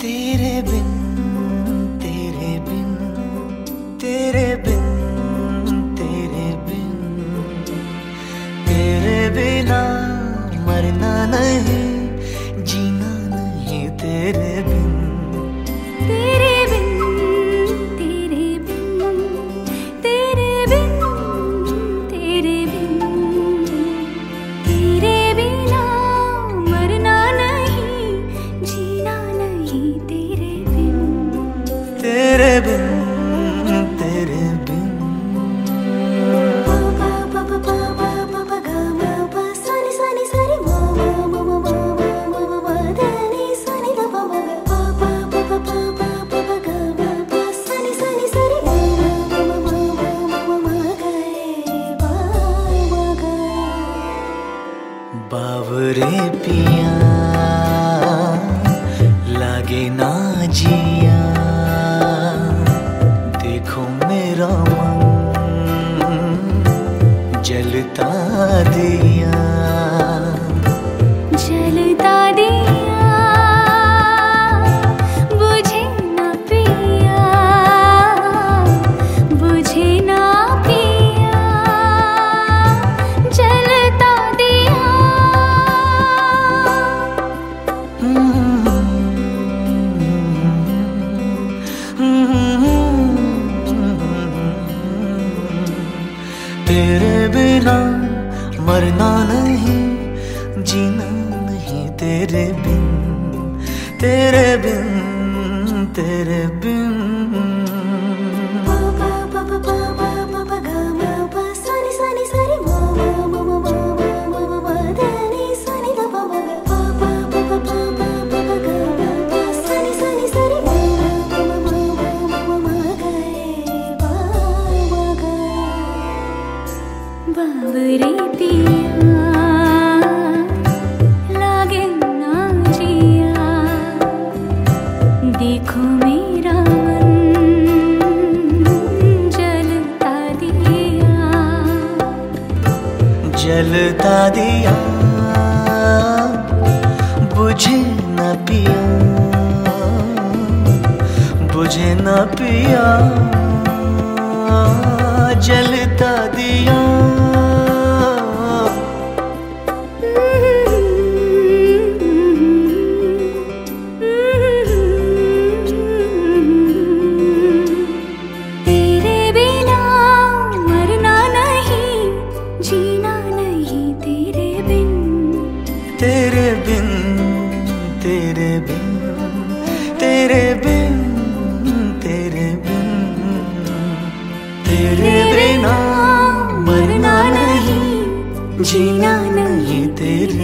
तेरे बिन तोरे पिया लागे ना जिया। देखो मेरा मन जलता दिया। जलता मरना नहीं जीना नहीं तेरे बिन तेरे बिन तेरे बिन। जलता दिया बुझे न पिया बुझे न पिया जलता दिया। तेरे बिन तेरे बिन तेरे बिन तेरे बिन। तेरे बिना मरना नहीं, जीना नहीं, तेरे